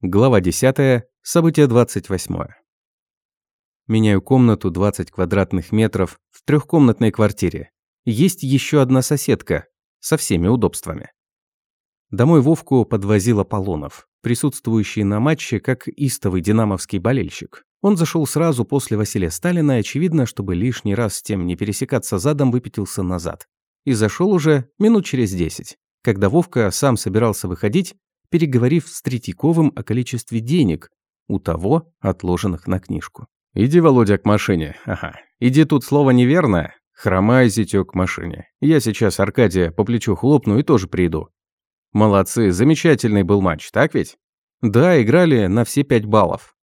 Глава 10. Событие 28. Меняю комнату 20 квадратных метров в трехкомнатной квартире. Есть еще одна соседка со всеми удобствами. Домой Вовку подвозил Аполлонов, присутствующий на матче как истовый динамовский болельщик. Он зашел сразу после Василия Сталина очевидно, чтобы лишний раз с тем не пересекаться задом, выпятился назад. И зашел уже минут через десять. Когда Вовка сам собирался выходить, переговорив с Третьяковым о количестве денег, у того отложенных на книжку. «Иди, Володя, к машине. Ага. Иди тут слово неверное. Хромай, зятёк, к машине. Я сейчас Аркадия по плечу хлопну и тоже приду». «Молодцы, замечательный был матч, так ведь?» «Да, играли на все пять баллов».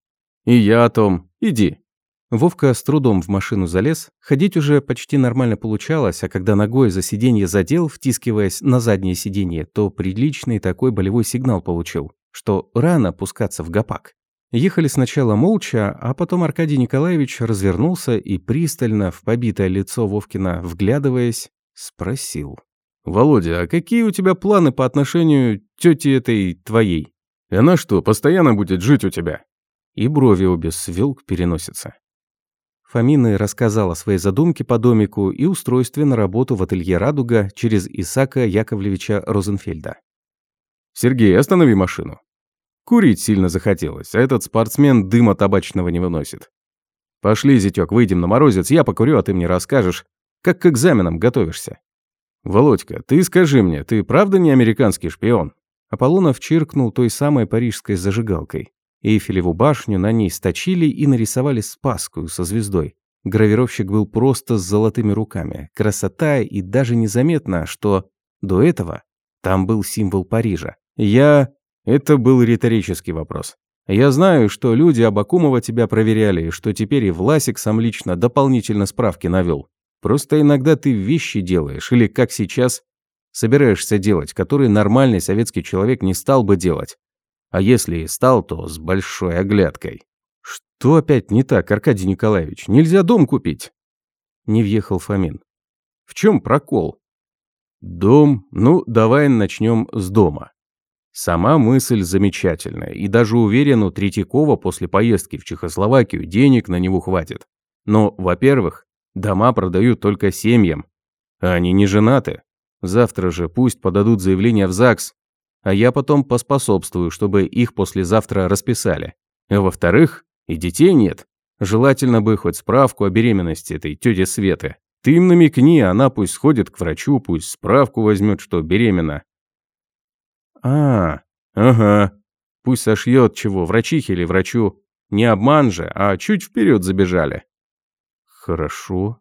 «И я о том. Иди». Вовка с трудом в машину залез, ходить уже почти нормально получалось, а когда ногой за сиденье задел, втискиваясь на заднее сиденье, то приличный такой болевой сигнал получил, что рано пускаться в гопак. Ехали сначала молча, а потом Аркадий Николаевич развернулся и пристально в побитое лицо Вовкина, вглядываясь, спросил. «Володя, а какие у тебя планы по отношению тети этой твоей? Она что, постоянно будет жить у тебя?» И брови обе свел к переносице. Фомина рассказал о своей задумке по домику и устройстве на работу в ателье «Радуга» через Исака Яковлевича Розенфельда. «Сергей, останови машину. Курить сильно захотелось, а этот спортсмен дыма табачного не выносит. Пошли, зятёк, выйдем на морозец, я покурю, а ты мне расскажешь, как к экзаменам готовишься. Володька, ты скажи мне, ты правда не американский шпион?» Аполлонов чиркнул той самой парижской зажигалкой. Эйфелеву башню на ней сточили и нарисовали спасскую со звездой. Гравировщик был просто с золотыми руками. Красота и даже незаметно, что до этого там был символ Парижа. Я... Это был риторический вопрос. Я знаю, что люди Абакумова тебя проверяли, что теперь и Власик сам лично дополнительно справки навел. Просто иногда ты вещи делаешь, или как сейчас, собираешься делать, которые нормальный советский человек не стал бы делать. А если и стал, то с большой оглядкой. Что опять не так, Аркадий Николаевич? Нельзя дом купить? Не въехал Фомин. В чем прокол? Дом, ну, давай начнем с дома. Сама мысль замечательная, и даже уверен, у Третьякова после поездки в Чехословакию денег на него хватит. Но, во-первых, дома продают только семьям, а они не женаты. Завтра же пусть подадут заявление в ЗАГС, а я потом поспособствую, чтобы их послезавтра расписали. Во-вторых, и детей нет. Желательно бы хоть справку о беременности этой тети Светы. Ты им намекни, она пусть сходит к врачу, пусть справку возьмет, что беременна. А, ага. Пусть сошьет чего, врачихе или врачу. Не обман же, а чуть вперед забежали. Хорошо.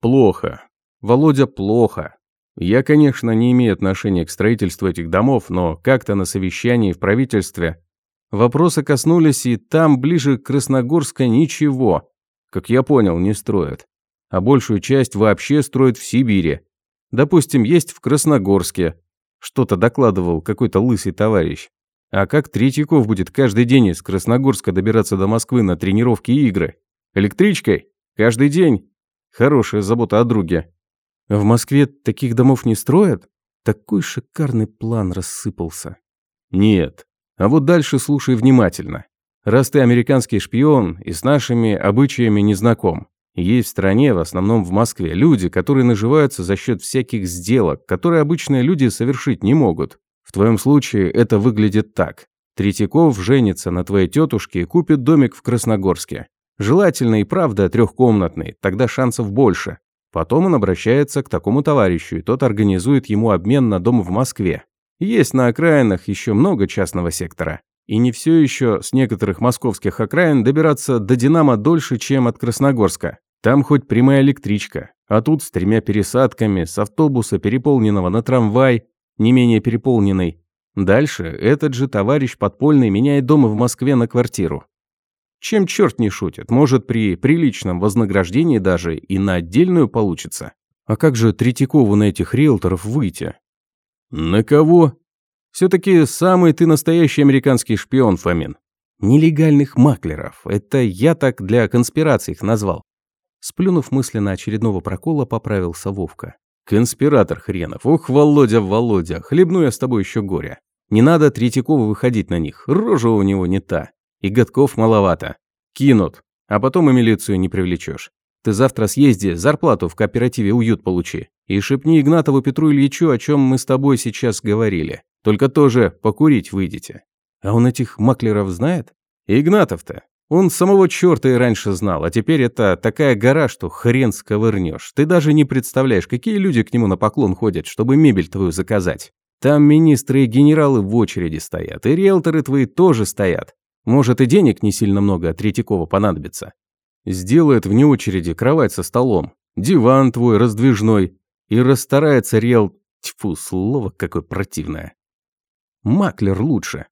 Плохо. Володя, плохо. Я, конечно, не имею отношения к строительству этих домов, но как-то на совещании в правительстве вопросы коснулись, и там, ближе к Красногорска, ничего, как я понял, не строят. А большую часть вообще строят в Сибири. Допустим, есть в Красногорске. Что-то докладывал какой-то лысый товарищ. А как Третьяков будет каждый день из Красногорска добираться до Москвы на тренировки и игры? Электричкой? Каждый день? Хорошая забота о друге. В Москве таких домов не строят? Такой шикарный план рассыпался. Нет. А вот дальше слушай внимательно. Раз ты американский шпион и с нашими обычаями не знаком, есть в стране, в основном в Москве, люди, которые наживаются за счет всяких сделок, которые обычные люди совершить не могут. В твоем случае это выглядит так. Третьяков женится на твоей тетушке и купит домик в Красногорске. Желательно и правда трехкомнатный, тогда шансов больше. Потом он обращается к такому товарищу, и тот организует ему обмен на дом в Москве. Есть на окраинах еще много частного сектора. И не все еще с некоторых московских окраин добираться до Динамо дольше, чем от Красногорска. Там хоть прямая электричка, а тут с тремя пересадками, с автобуса, переполненного на трамвай, не менее переполненный. Дальше этот же товарищ подпольный меняет дом в Москве на квартиру. Чем черт не шутит, может при приличном вознаграждении даже и на отдельную получится. А как же Третьякову на этих риэлторов выйти? На кого? Все-таки самый ты настоящий американский шпион, Фомин. Нелегальных маклеров. Это я так для конспирации их назвал. Сплюнув мысленно очередного прокола, поправился Вовка. Конспиратор хренов. Ух, Володя, Володя, хлебну я с тобой еще горе. Не надо Третьякову выходить на них, рожа у него не та. И годков маловато. Кинут, а потом и милицию не привлечешь. Ты завтра съезди, зарплату в кооперативе «Уют» получи. И шепни Игнатову Петру Ильичу, о чем мы с тобой сейчас говорили. Только тоже покурить выйдете. А он этих маклеров знает? Игнатов-то. Он самого черта и раньше знал, а теперь это такая гора, что хрен сковырнешь. Ты даже не представляешь, какие люди к нему на поклон ходят, чтобы мебель твою заказать. Там министры и генералы в очереди стоят, и риэлторы твои тоже стоят. Может, и денег не сильно много от Третьякова понадобится. Сделает вне очереди кровать со столом, диван твой раздвижной, и расстарается риэл... Тьфу, слово какое противное. Маклер лучше.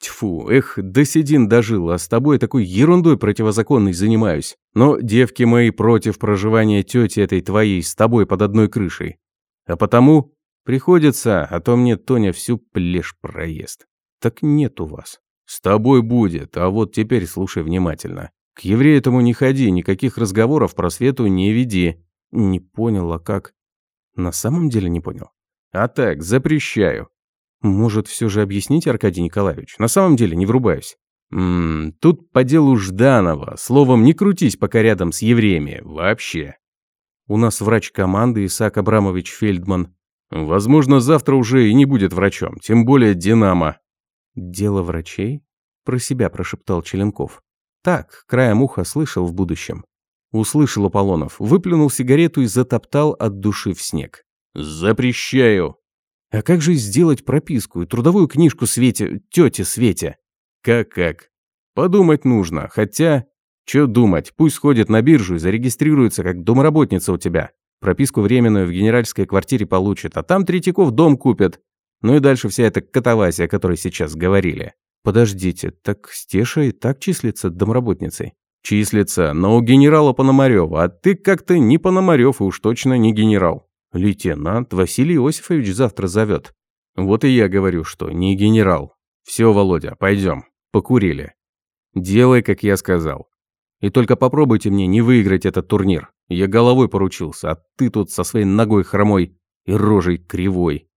Тьфу, эх, до седин дожил, а с тобой такой ерундой противозаконной занимаюсь. Но девки мои против проживания тети этой твоей с тобой под одной крышей. А потому приходится, а то мне Тоня всю плешь проест. Так нет у вас. С тобой будет, а вот теперь слушай внимательно. К еврею этому не ходи, никаких разговоров про свету не веди. Не понял, а как? На самом деле не понял. А так, запрещаю. Может, все же объясните, Аркадий Николаевич? На самом деле не врубаюсь. Ммм, тут по делу Жданова. Словом, не крутись пока рядом с евреями. Вообще. У нас врач команды Исаак Абрамович Фельдман. Возможно, завтра уже и не будет врачом, тем более Динамо. Дело врачей? Про себя прошептал Челенков. Так, краем уха слышал в будущем. Услышал Аполлонов, выплюнул сигарету и затоптал от души в снег. «Запрещаю!» «А как же сделать прописку и трудовую книжку Свете, тете Свете?» «Как-как?» «Подумать нужно, хотя...» «Чё думать, пусть сходит на биржу и зарегистрируется как домработница у тебя. Прописку временную в генеральской квартире получит, а там Третьяков дом купит. Ну и дальше вся эта катавасия, о которой сейчас говорили. Подождите, так Стеша и так числится домработницей? Числится, но у генерала Пономарева, а ты как-то не Пономарев и уж точно не генерал. Лейтенант Василий Иосифович завтра зовет. Вот и я говорю, что не генерал. Все, Володя, пойдем. Покурили. Делай, как я сказал. И только попробуйте мне не выиграть этот турнир. Я головой поручился, а ты тут со своей ногой хромой и рожей кривой.